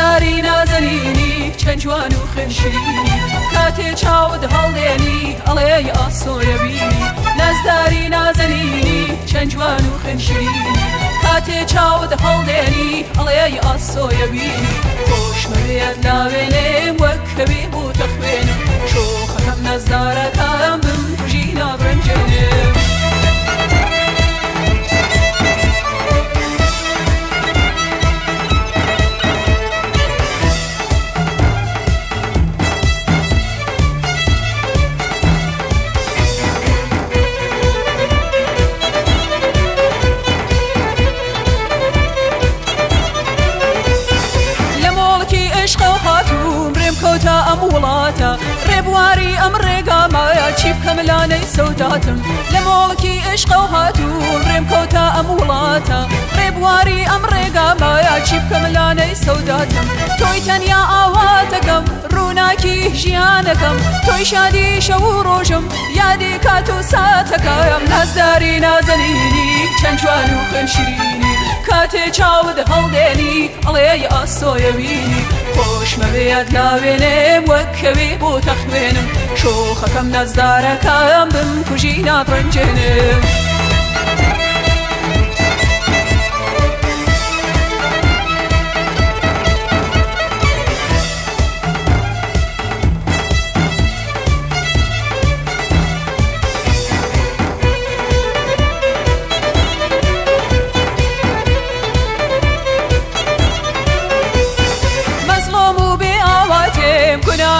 ناری نازەنینی چەند جوان و خنشینی کاتێ چاود هەڵێنی ئەڵێ ئاسۆرەبینی نەزداری نازەنینی چەند جوان و خنشینی کاتێ چاود هەڵێنی ئەڵێ ئاسۆیەبینی خۆشمەوێت ناوێنێ وەک کەبی بوو تەخوێن شۆخەکەم نەزدارەکە کەوتە ئەم وڵاتە ڕێبواری ئەم ڕێگامایە چی بکەم لانەی سەوداتم لە مۆڵکی عشقە و هاتوو ڕێم کەوتە ئەم وڵاتە ڕێبواری ئەم ڕێگامایە چی بکەم لانەی سەوداتم تۆی تەنیا ئاوا دەگەم ڕووناکی ژیانەکەم تۆی شادی شەو ڕۆژم یادی کات و ساتەکەم نازداری نازەنینی چەند جوان و خەنشری تێ چاود هەڵدێنی ئەڵێ ئاسۆیەوینی خۆشمە بێت ناوێنێ وەکەوێ بۆ تەخوێنم شۆخەکەم نەزدارەکەم بم کوژی ناڕنجێنم.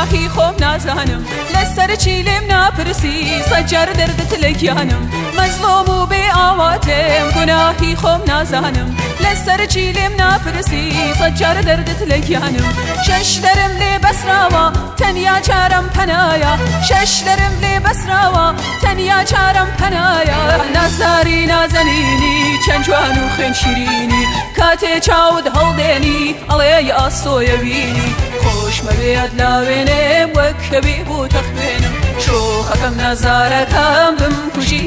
ماهی خوب نازانم لسر چیلم نپرسی سجر دردت لگیانم مظلوم و به آواتم گناهی خوب نازانم لسر چیلم نپرسی سجر دردت لگیانم ششلرم لی بسراوا تنیا چارم پنایا ششلرم لی بسراوا تنیا چارم پنایا نزاری نازنینی چنجوان و خنشیرینی کاته چاود هلدنی علی آسوی وینی مەبێت ناوێنێ وەک شەبی بوو تەخوێنم شۆخەکەم نازارەکەم بم کوژی